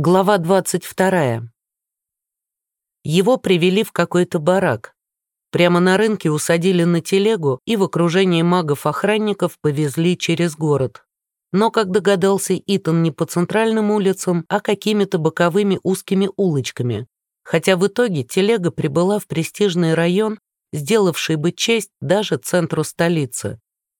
Глава 22. Его привели в какой-то барак. Прямо на рынке усадили на телегу и в окружении магов-охранников повезли через город. Но, как догадался Итан, не по центральным улицам, а какими-то боковыми узкими улочками. Хотя в итоге телега прибыла в престижный район, сделавший бы честь даже центру столицы.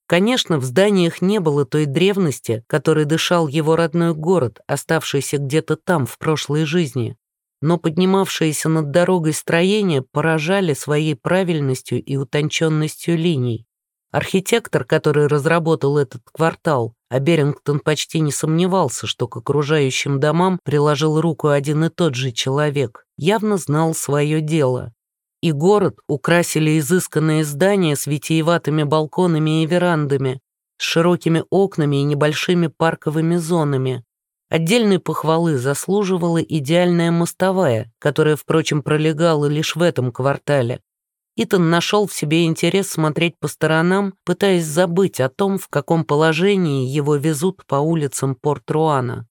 Конечно, в зданиях не было той древности, которой дышал его родной город, оставшийся где-то там, в прошлой жизни. Но поднимавшиеся над дорогой строения поражали своей правильностью и утонченностью линий. Архитектор, который разработал этот квартал, а Берингтон почти не сомневался, что к окружающим домам приложил руку один и тот же человек, явно знал свое дело и город украсили изысканные здания с витиеватыми балконами и верандами, с широкими окнами и небольшими парковыми зонами. Отдельной похвалы заслуживала идеальная мостовая, которая, впрочем, пролегала лишь в этом квартале. Итан нашел в себе интерес смотреть по сторонам, пытаясь забыть о том, в каком положении его везут по улицам Порт-Руана.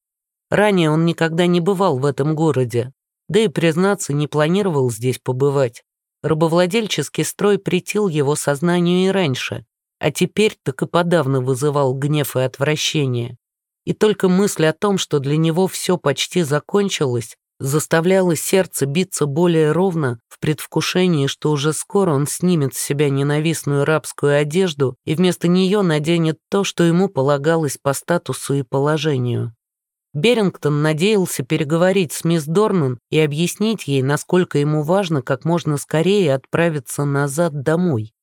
Ранее он никогда не бывал в этом городе, да и, признаться, не планировал здесь побывать. Рабовладельческий строй претил его сознанию и раньше, а теперь так и подавно вызывал гнев и отвращение. И только мысль о том, что для него все почти закончилось, заставляла сердце биться более ровно в предвкушении, что уже скоро он снимет с себя ненавистную рабскую одежду и вместо нее наденет то, что ему полагалось по статусу и положению. Берингтон надеялся переговорить с мисс Дорнан и объяснить ей, насколько ему важно как можно скорее отправиться назад домой.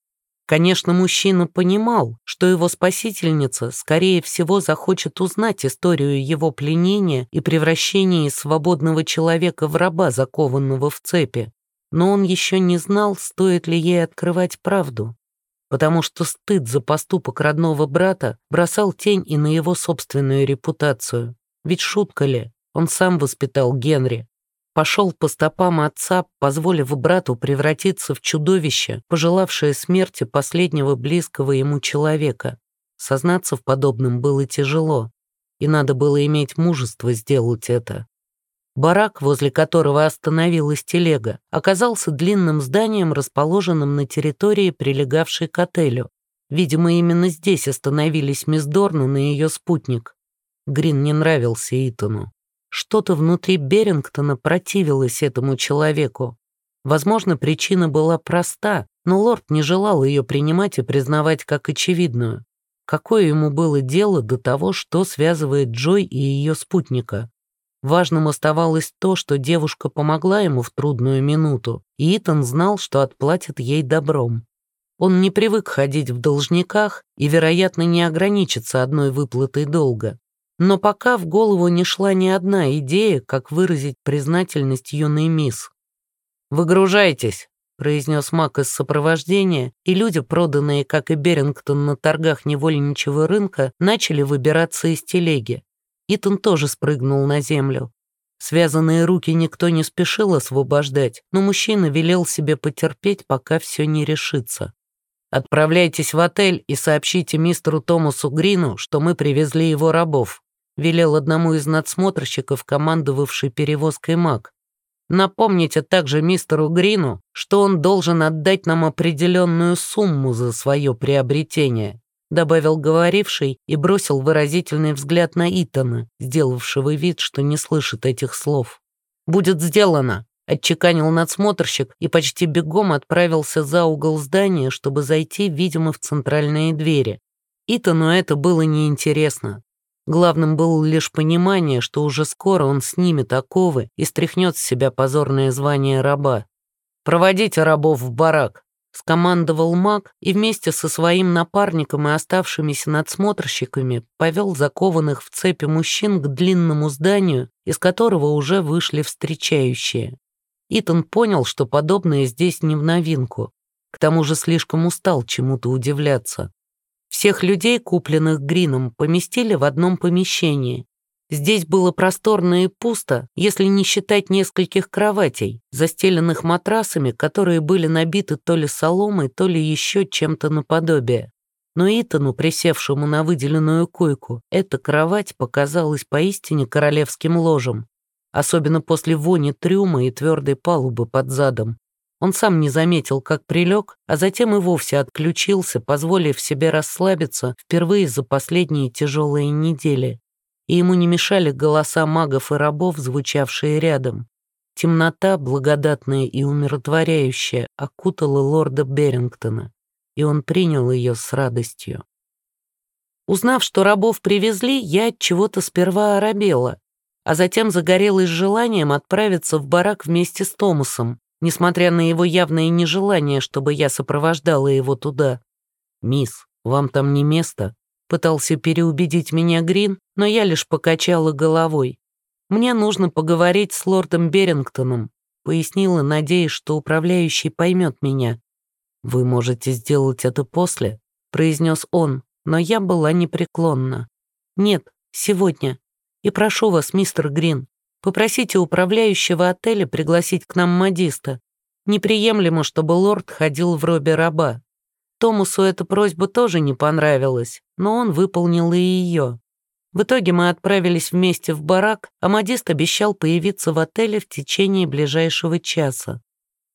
Конечно, мужчина понимал, что его спасительница, скорее всего, захочет узнать историю его пленения и превращения свободного человека в раба, закованного в цепи. Но он еще не знал, стоит ли ей открывать правду, потому что стыд за поступок родного брата бросал тень и на его собственную репутацию. Ведь шутка ли, он сам воспитал Генри. Пошел по стопам отца, позволив брату превратиться в чудовище, пожелавшее смерти последнего близкого ему человека. Сознаться в подобном было тяжело, и надо было иметь мужество сделать это. Барак, возле которого остановилась телега, оказался длинным зданием, расположенным на территории, прилегавшей к отелю. Видимо, именно здесь остановились мисс Дорнан и ее спутник. Грин не нравился Итану. Что-то внутри Берингтона противилось этому человеку. Возможно, причина была проста, но лорд не желал ее принимать и признавать как очевидную. Какое ему было дело до того, что связывает Джой и ее спутника? Важным оставалось то, что девушка помогла ему в трудную минуту, и Итан знал, что отплатит ей добром. Он не привык ходить в должниках и, вероятно, не ограничится одной выплатой долга. Но пока в голову не шла ни одна идея, как выразить признательность юной мисс. «Выгружайтесь», — произнес Мак из сопровождения, и люди, проданные, как и Берингтон, на торгах невольничего рынка, начали выбираться из телеги. Итан тоже спрыгнул на землю. Связанные руки никто не спешил освобождать, но мужчина велел себе потерпеть, пока все не решится. «Отправляйтесь в отель и сообщите мистеру Томасу Грину, что мы привезли его рабов», велел одному из надсмотрщиков, командовавший перевозкой маг. Напомните также мистеру Грину, что он должен отдать нам определенную сумму за свое приобретение», добавил говоривший и бросил выразительный взгляд на Итана, сделавшего вид, что не слышит этих слов. «Будет сделано», — отчеканил надсмотрщик и почти бегом отправился за угол здания, чтобы зайти, видимо, в центральные двери. Итану это было неинтересно. Главным было лишь понимание, что уже скоро он снимет оковы и стряхнет с себя позорное звание раба. «Проводите рабов в барак», — скомандовал маг и вместе со своим напарником и оставшимися надсмотрщиками повел закованных в цепи мужчин к длинному зданию, из которого уже вышли встречающие. Итан понял, что подобное здесь не в новинку. К тому же слишком устал чему-то удивляться. Всех людей, купленных Грином, поместили в одном помещении. Здесь было просторно и пусто, если не считать нескольких кроватей, застеленных матрасами, которые были набиты то ли соломой, то ли еще чем-то наподобие. Но Итану, присевшему на выделенную койку, эта кровать показалась поистине королевским ложем. особенно после вони трюма и твердой палубы под задом. Он сам не заметил, как прилег, а затем и вовсе отключился, позволив себе расслабиться впервые за последние тяжелые недели. И ему не мешали голоса магов и рабов, звучавшие рядом. Темнота, благодатная и умиротворяющая, окутала лорда Берингтона, и он принял ее с радостью. Узнав, что рабов привезли, я от чего-то сперва оробела, а затем загорелась желанием отправиться в барак вместе с Томасом, несмотря на его явное нежелание, чтобы я сопровождала его туда. «Мисс, вам там не место?» Пытался переубедить меня Грин, но я лишь покачала головой. «Мне нужно поговорить с лордом Берингтоном», пояснила, надеясь, что управляющий поймет меня. «Вы можете сделать это после», произнес он, но я была непреклонна. «Нет, сегодня. И прошу вас, мистер Грин, попросите управляющего отеля пригласить к нам модиста. Неприемлемо, чтобы лорд ходил в робе раба. Томасу эта просьба тоже не понравилась, но он выполнил и ее. В итоге мы отправились вместе в барак, а модист обещал появиться в отеле в течение ближайшего часа.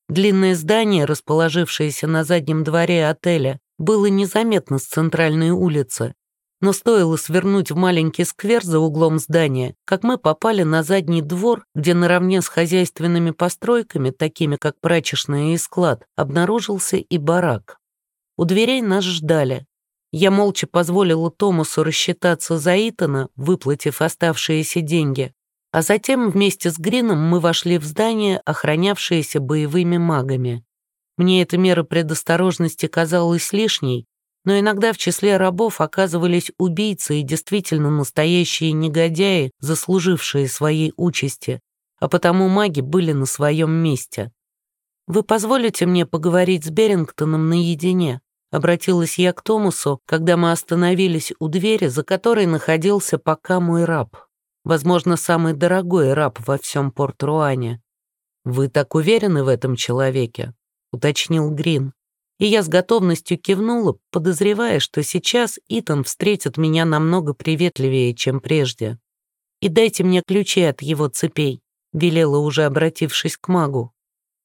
Длинное здание, расположившееся на заднем дворе отеля, было незаметно с центральной улицы, но стоило свернуть в маленький сквер за углом здания, как мы попали на задний двор, где наравне с хозяйственными постройками, такими как прачечная и склад, обнаружился и барак. У дверей нас ждали. Я молча позволила Томасу рассчитаться за Итана, выплатив оставшиеся деньги, а затем вместе с Грином мы вошли в здание, охранявшееся боевыми магами. Мне эта мера предосторожности казалась лишней, но иногда в числе рабов оказывались убийцы и действительно настоящие негодяи, заслужившие своей участи, а потому маги были на своем месте. «Вы позволите мне поговорить с Берингтоном наедине?» Обратилась я к Томасу, когда мы остановились у двери, за которой находился пока мой раб. Возможно, самый дорогой раб во всем Порт-Руане. «Вы так уверены в этом человеке?» — уточнил Грин. И я с готовностью кивнула, подозревая, что сейчас Итан встретит меня намного приветливее, чем прежде. «И дайте мне ключи от его цепей», — велела уже обратившись к магу.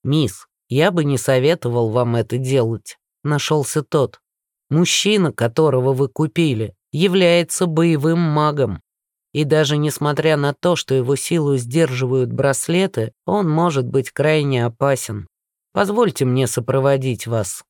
«Мисс, я бы не советовал вам это делать», нашелся тот. Мужчина, которого вы купили, является боевым магом. И даже несмотря на то, что его силу сдерживают браслеты, он может быть крайне опасен. Позвольте мне сопроводить вас.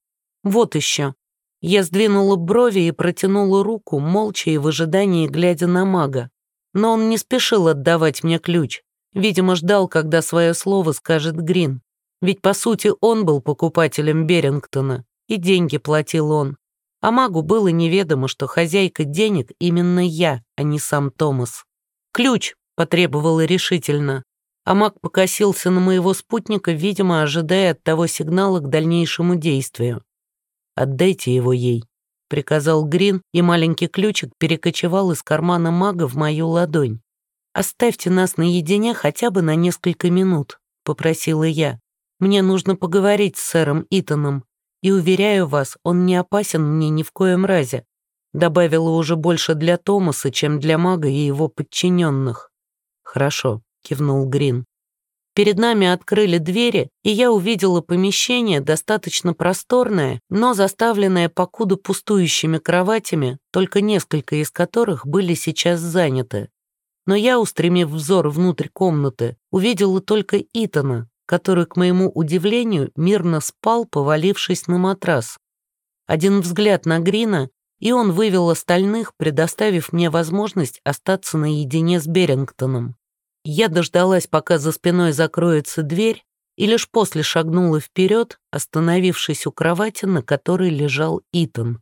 Вот еще. Я сдвинула брови и протянула руку, молча и в ожидании глядя на мага. Но он не спешил отдавать мне ключ. Видимо, ждал, когда свое слово скажет Грин. Ведь, по сути, он был покупателем Берингтона и деньги платил он. А магу было неведомо, что хозяйка денег именно я, а не сам Томас. «Ключ!» — потребовала решительно. А маг покосился на моего спутника, видимо, ожидая от того сигнала к дальнейшему действию. «Отдайте его ей», — приказал Грин, и маленький ключик перекочевал из кармана мага в мою ладонь. «Оставьте нас наедине хотя бы на несколько минут», — попросила я. «Мне нужно поговорить с сэром Итаном. И, уверяю вас, он не опасен мне ни в коем разе. Добавила уже больше для Томаса, чем для мага и его подчиненных. «Хорошо», — кивнул Грин. Перед нами открыли двери, и я увидела помещение, достаточно просторное, но заставленное покуда пустующими кроватями, только несколько из которых были сейчас заняты. Но я, устремив взор внутрь комнаты, увидела только Итана, который, к моему удивлению, мирно спал, повалившись на матрас. Один взгляд на Грина, и он вывел остальных, предоставив мне возможность остаться наедине с Берингтоном. Я дождалась, пока за спиной закроется дверь, и лишь после шагнула вперед, остановившись у кровати, на которой лежал Итан.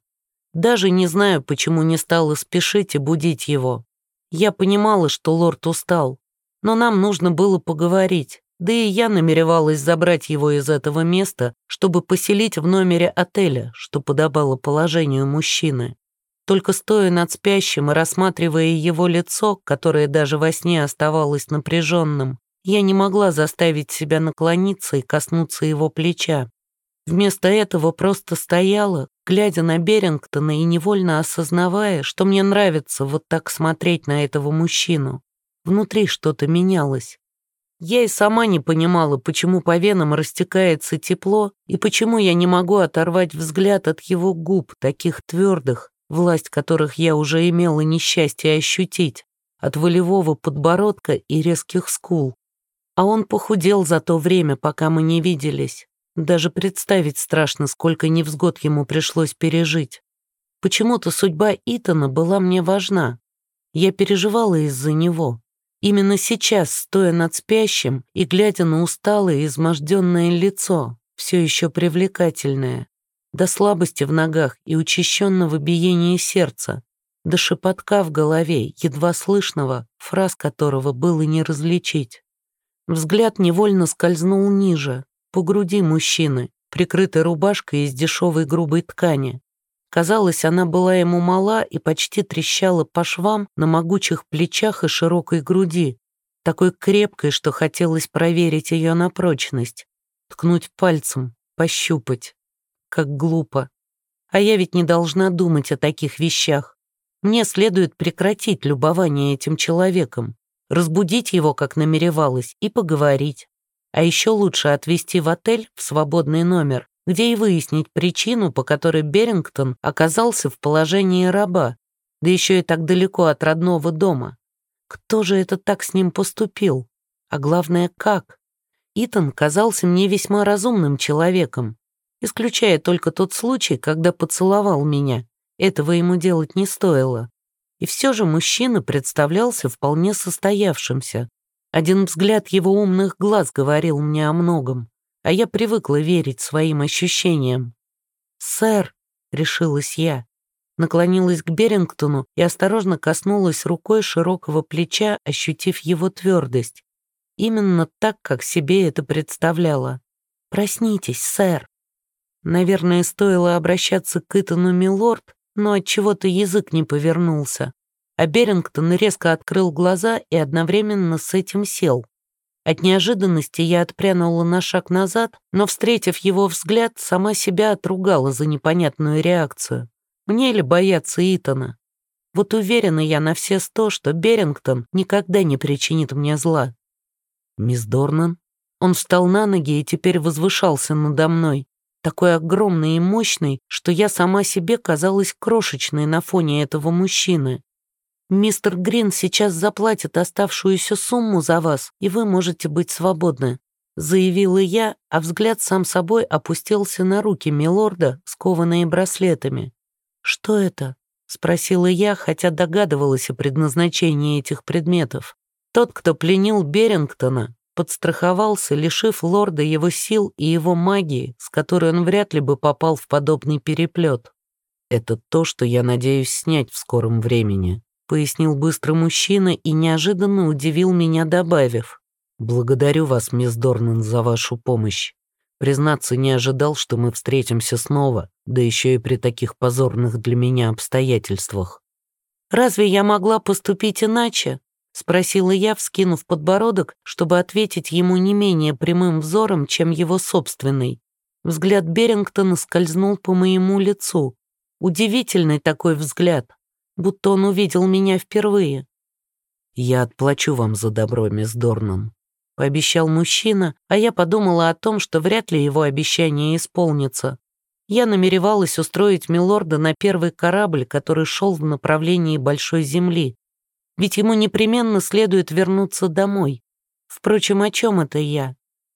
Даже не знаю, почему не стала спешить и будить его. Я понимала, что лорд устал, но нам нужно было поговорить. Да и я намеревалась забрать его из этого места, чтобы поселить в номере отеля, что подобало положению мужчины. Только стоя над спящим и рассматривая его лицо, которое даже во сне оставалось напряженным, я не могла заставить себя наклониться и коснуться его плеча. Вместо этого просто стояла, глядя на Берингтона и невольно осознавая, что мне нравится вот так смотреть на этого мужчину. Внутри что-то менялось. Я и сама не понимала, почему по венам растекается тепло и почему я не могу оторвать взгляд от его губ, таких твердых, власть которых я уже имела несчастье ощутить, от волевого подбородка и резких скул. А он похудел за то время, пока мы не виделись. Даже представить страшно, сколько невзгод ему пришлось пережить. Почему-то судьба Итана была мне важна. Я переживала из-за него. Именно сейчас, стоя над спящим и глядя на усталое, изможденное лицо, все еще привлекательное, до слабости в ногах и учащенного биения сердца, до шепотка в голове, едва слышного, фраз которого было не различить. Взгляд невольно скользнул ниже, по груди мужчины, прикрытой рубашкой из дешевой грубой ткани, Казалось, она была ему мала и почти трещала по швам на могучих плечах и широкой груди, такой крепкой, что хотелось проверить ее на прочность, ткнуть пальцем, пощупать. Как глупо. А я ведь не должна думать о таких вещах. Мне следует прекратить любование этим человеком, разбудить его, как намеревалась, и поговорить. А еще лучше отвезти в отель в свободный номер где и выяснить причину, по которой Берингтон оказался в положении раба, да еще и так далеко от родного дома. Кто же это так с ним поступил? А главное, как? Итан казался мне весьма разумным человеком, исключая только тот случай, когда поцеловал меня. Этого ему делать не стоило. И все же мужчина представлялся вполне состоявшимся. Один взгляд его умных глаз говорил мне о многом а я привыкла верить своим ощущениям. «Сэр», — решилась я, наклонилась к Берингтону и осторожно коснулась рукой широкого плеча, ощутив его твердость. Именно так, как себе это представляла. «Проснитесь, сэр». Наверное, стоило обращаться к Итану Милорд, но от чего то язык не повернулся. А Берингтон резко открыл глаза и одновременно с этим сел. От неожиданности я отпрянула на шаг назад, но, встретив его взгляд, сама себя отругала за непонятную реакцию. Мне ли бояться Итана? Вот уверена я на все сто, что Берингтон никогда не причинит мне зла. Мисс Дорнан? Он встал на ноги и теперь возвышался надо мной, такой огромный и мощный, что я сама себе казалась крошечной на фоне этого мужчины. Мистер Грин сейчас заплатит оставшуюся сумму за вас, и вы можете быть свободны», — заявила я, а взгляд сам собой опустился на руки милорда, скованные браслетами. «Что это?» — спросила я, хотя догадывалась о предназначении этих предметов. Тот, кто пленил Берингтона, подстраховался, лишив лорда его сил и его магии, с которой он вряд ли бы попал в подобный переплет. Это то, что я надеюсь снять в скором времени, пояснил быстро мужчина и неожиданно удивил меня, добавив. «Благодарю вас, мисс Дорнан, за вашу помощь. Признаться, не ожидал, что мы встретимся снова, да еще и при таких позорных для меня обстоятельствах». «Разве я могла поступить иначе?» — спросила я, вскинув подбородок, чтобы ответить ему не менее прямым взором, чем его собственный. Взгляд Берингтона скользнул по моему лицу. Удивительный такой взгляд, будто он увидел меня впервые. «Я отплачу вам за добро, мисс Дорнан», — пообещал мужчина, а я подумала о том, что вряд ли его обещание исполнится. Я намеревалась устроить Милорда на первый корабль, который шел в направлении Большой Земли. Ведь ему непременно следует вернуться домой. Впрочем, о чем это я?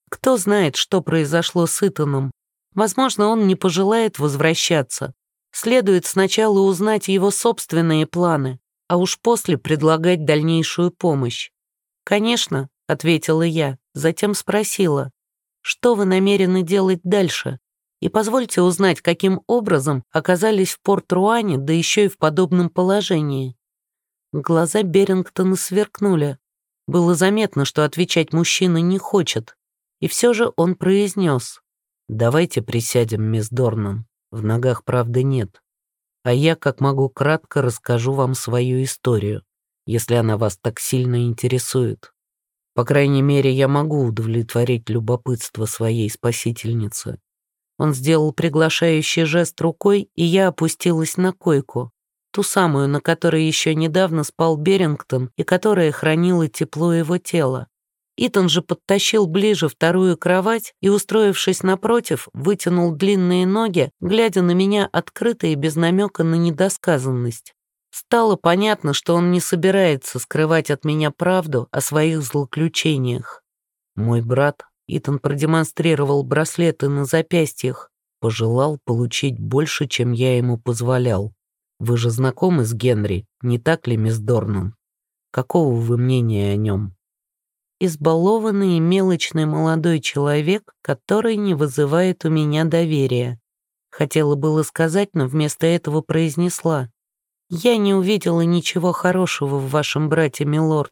Кто знает, что произошло с Итаном? Возможно, он не пожелает возвращаться, Следует сначала узнать его собственные планы, а уж после предлагать дальнейшую помощь. «Конечно», — ответила я, затем спросила, «что вы намерены делать дальше?» И позвольте узнать, каким образом оказались в Порт-Руане, да еще и в подобном положении. Глаза Берингтона сверкнули. Было заметно, что отвечать мужчина не хочет. И все же он произнес. «Давайте присядем, мисс Дорнан». В ногах правды нет. А я, как могу, кратко расскажу вам свою историю, если она вас так сильно интересует. По крайней мере, я могу удовлетворить любопытство своей спасительницы. Он сделал приглашающий жест рукой, и я опустилась на койку, ту самую, на которой еще недавно спал Берингтон и которая хранила тепло его тела. Итан же подтащил ближе вторую кровать и, устроившись напротив, вытянул длинные ноги, глядя на меня открыто и без намека на недосказанность. Стало понятно, что он не собирается скрывать от меня правду о своих злоключениях. Мой брат, Итан продемонстрировал браслеты на запястьях, пожелал получить больше, чем я ему позволял. Вы же знакомы с Генри, не так ли, мисс Дорнан? Какого вы мнения о нем? избалованный и мелочный молодой человек, который не вызывает у меня доверия. Хотела было сказать, но вместо этого произнесла. «Я не увидела ничего хорошего в вашем брате, милорд».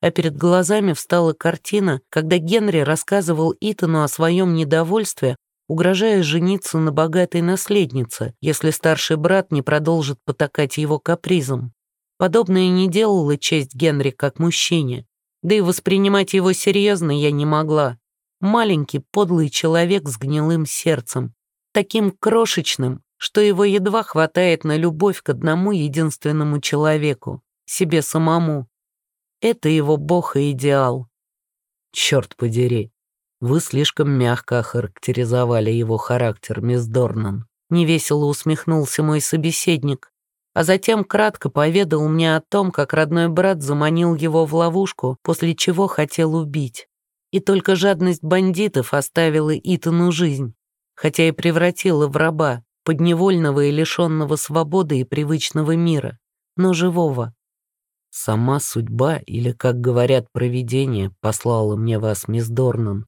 А перед глазами встала картина, когда Генри рассказывал Итану о своем недовольстве, угрожая жениться на богатой наследнице, если старший брат не продолжит потакать его капризом. Подобное не делало честь Генри как мужчине. Да и воспринимать его серьезно я не могла. Маленький подлый человек с гнилым сердцем, таким крошечным, что его едва хватает на любовь к одному единственному человеку, себе самому. Это его бог и идеал. Черт подери, вы слишком мягко охарактеризовали его характер, мисс Дорнан. Невесело усмехнулся мой собеседник а затем кратко поведал мне о том, как родной брат заманил его в ловушку, после чего хотел убить. И только жадность бандитов оставила Итану жизнь, хотя и превратила в раба, подневольного и лишенного свободы и привычного мира, но живого. Сама судьба, или, как говорят, провидение, послала мне вас, мисс Дорнан.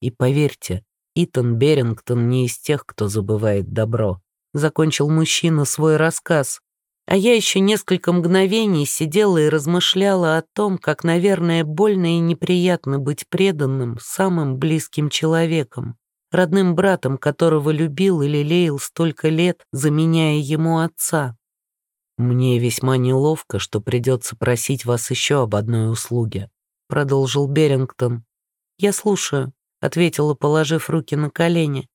И поверьте, Итан Берингтон не из тех, кто забывает добро. Закончил мужчина свой рассказ, а я еще несколько мгновений сидела и размышляла о том, как, наверное, больно и неприятно быть преданным самым близким человеком, родным братом, которого любил и лелеял столько лет, заменяя ему отца. «Мне весьма неловко, что придется просить вас еще об одной услуге», — продолжил Берингтон. «Я слушаю», — ответила, положив руки на колени.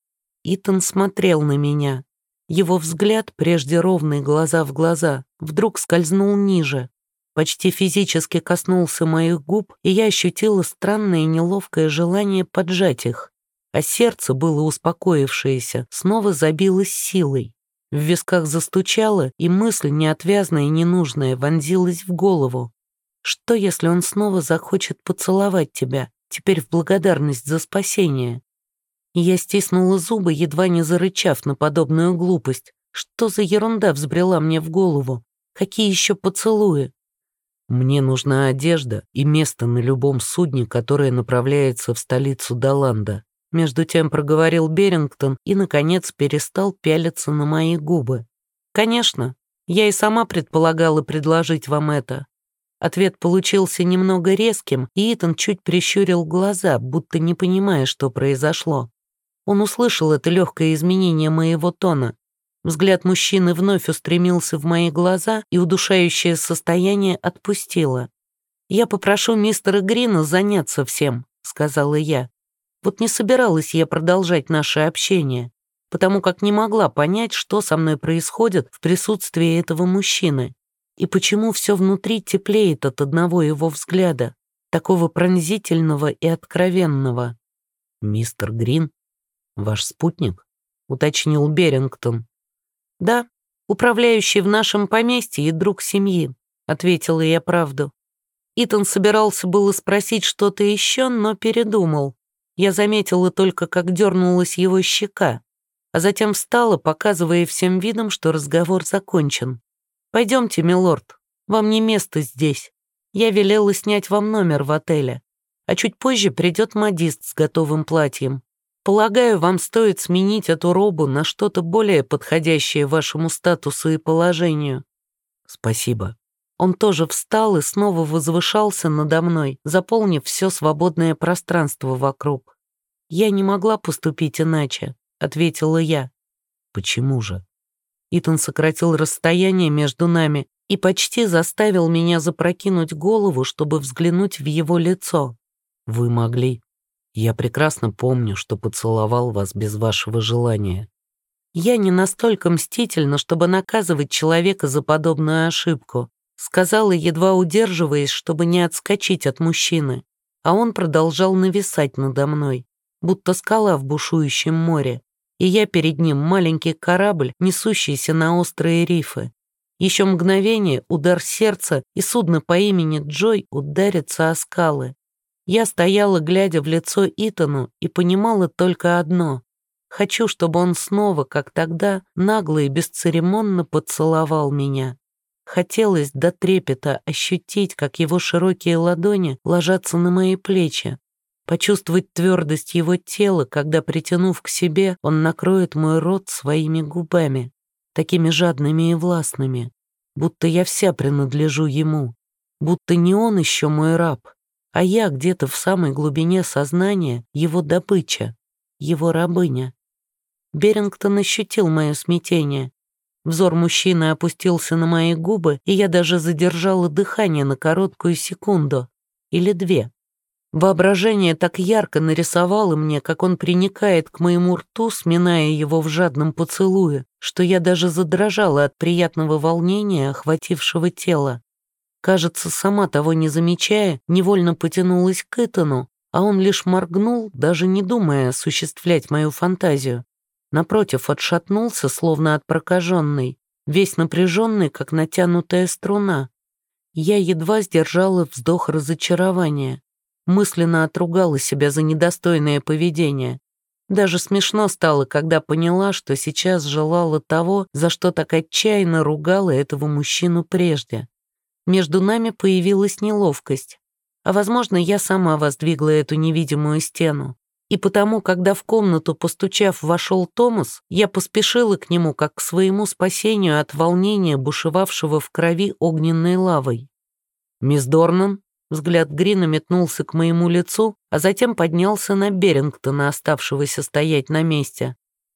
Итан смотрел на меня, его взгляд, прежде ровный глаза в глаза, вдруг скользнул ниже, почти физически коснулся моих губ, и я ощутила странное и неловкое желание поджать их. А сердце, было успокоившееся, снова забилось силой. В висках застучало, и мысль, неотвязная и ненужная, вонзилась в голову. Что, если он снова захочет поцеловать тебя, теперь в благодарность за спасение? Я стиснула зубы, едва не зарычав на подобную глупость. Что за ерунда взбрела мне в голову? Какие еще поцелуи? Мне нужна одежда и место на любом судне, которое направляется в столицу Даланда. Между тем проговорил Берингтон и, наконец, перестал пялиться на мои губы. «Конечно, я и сама предполагала предложить вам это». Ответ получился немного резким, и Итан чуть прищурил глаза, будто не понимая, что произошло. Он услышал это легкое изменение моего тона. Взгляд мужчины вновь устремился в мои глаза, и удушающее состояние отпустило. «Я попрошу мистера Грина заняться всем», — сказала я. Вот не собиралась я продолжать наше общение, потому как не могла понять, что со мной происходит в присутствии этого мужчины, и почему все внутри теплеет от одного его взгляда, такого пронзительного и откровенного. «Мистер Грин «Ваш спутник?» — уточнил Берингтон. «Да, управляющий в нашем поместье и друг семьи», — ответила я правду. Итан собирался было спросить что-то еще, но передумал. Я заметила только, как дернулась его щека, а затем встала, показывая всем видом, что разговор закончен. «Пойдемте, милорд, вам не место здесь. Я велела снять вам номер в отеле, а чуть позже придет модист с готовым платьем. Полагаю, вам стоит сменить эту робу на что-то более подходящее вашему статусу и положению. Спасибо. Он тоже встал и снова возвышался надо мной, заполнив все свободное пространство вокруг. «Я не могла поступить иначе», — ответила я. «Почему же?» Итан сократил расстояние между нами и почти заставил меня запрокинуть голову, чтобы взглянуть в его лицо. «Вы могли», я прекрасно помню, что поцеловал вас без вашего желания. Я не настолько мстительна, чтобы наказывать человека за подобную ошибку, сказала, едва удерживаясь, чтобы не отскочить от мужчины. а он продолжал нависать надо мной, будто скала в бушующем море, и я перед ним маленький корабль, несущийся на острые рифы. Еще мгновение, удар сердца, и судно по имени Джой ударится о скалы. Я стояла, глядя в лицо Итану, и понимала только одно. Хочу, чтобы он снова, как тогда, нагло и бесцеремонно поцеловал меня. Хотелось до трепета ощутить, как его широкие ладони ложатся на мои плечи, почувствовать твердость его тела, когда, притянув к себе, он накроет мой рот своими губами, такими жадными и властными, будто я вся принадлежу ему, будто не он еще мой раб, а я где-то в самой глубине сознания его добыча, его рабыня. Берингтон ощутил мое смятение, Взор мужчины опустился на мои губы, и я даже задержала дыхание на короткую секунду. Или две. Воображение так ярко нарисовало мне, как он приникает к моему рту, сминая его в жадном поцелуе, что я даже задрожала от приятного волнения, охватившего тело. Кажется, сама того не замечая, невольно потянулась к Итану, а он лишь моргнул, даже не думая осуществлять мою фантазию. Напротив, отшатнулся, словно от прокаженной, весь напряженный, как натянутая струна. Я едва сдержала вздох разочарования. Мысленно отругала себя за недостойное поведение. Даже смешно стало, когда поняла, что сейчас желала того, за что так отчаянно ругала этого мужчину прежде. Между нами появилась неловкость. А, возможно, я сама воздвигла эту невидимую стену. И потому, когда в комнату, постучав, вошел Томас, я поспешила к нему как к своему спасению от волнения, бушевавшего в крови огненной лавой. «Мисс Дорнан?» Взгляд Грина метнулся к моему лицу, а затем поднялся на Берингтона, оставшегося стоять на месте.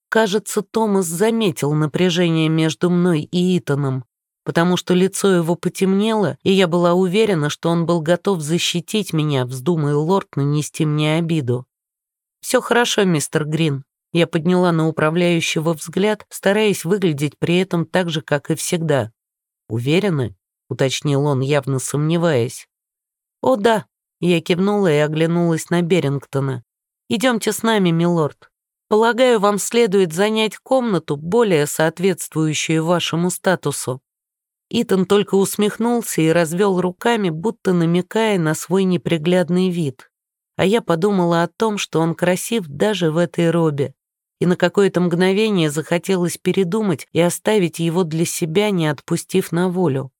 Кажется, Томас заметил напряжение между мной и Итаном, потому что лицо его потемнело, и я была уверена, что он был готов защитить меня, вздумая лорд нанести мне обиду. «Все хорошо, мистер Грин». Я подняла на управляющего взгляд, стараясь выглядеть при этом так же, как и всегда. «Уверены?» — уточнил он, явно сомневаясь. «О, да», — я кивнула и оглянулась на Берингтона. «Идемте с нами, милорд. Полагаю, вам следует занять комнату, более соответствующую вашему статусу». Итан только усмехнулся и развел руками, будто намекая на свой неприглядный вид а я подумала о том, что он красив даже в этой робе. И на какое-то мгновение захотелось передумать и оставить его для себя, не отпустив на волю.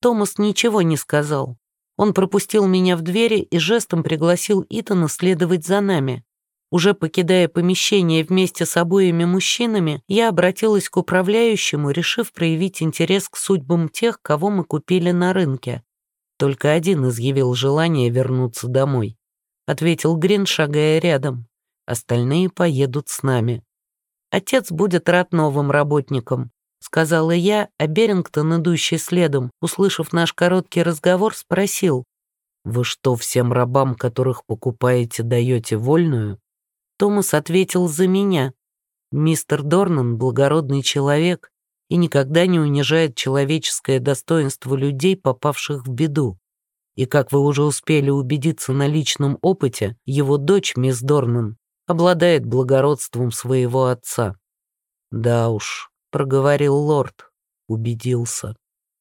Томас ничего не сказал. Он пропустил меня в двери и жестом пригласил Итана следовать за нами. Уже покидая помещение вместе с обоими мужчинами, я обратилась к управляющему, решив проявить интерес к судьбам тех, кого мы купили на рынке. Только один изъявил желание вернуться домой. — ответил Грин, шагая рядом. «Остальные поедут с нами». «Отец будет рад новым работникам», — сказала я, а Берингтон, идущий следом, услышав наш короткий разговор, спросил. «Вы что, всем рабам, которых покупаете, даете вольную?» Томас ответил за меня. «Мистер Дорнан — благородный человек и никогда не унижает человеческое достоинство людей, попавших в беду. И как вы уже успели убедиться на личном опыте, его дочь, мисс Дорнан, обладает благородством своего отца. «Да уж», — проговорил лорд, убедился.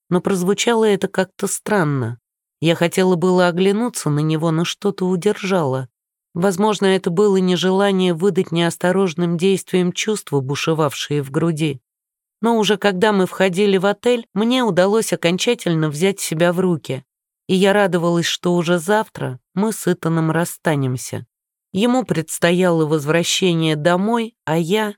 Но прозвучало это как-то странно. Я хотела было оглянуться на него, но что-то удержало. Возможно, это было нежелание выдать неосторожным действием чувства, бушевавшие в груди. Но уже когда мы входили в отель, мне удалось окончательно взять себя в руки и я радовалась, что уже завтра мы с Итаном расстанемся. Ему предстояло возвращение домой, а я...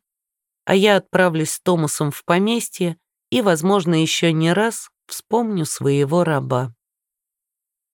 А я отправлюсь с Томасом в поместье и, возможно, еще не раз вспомню своего раба.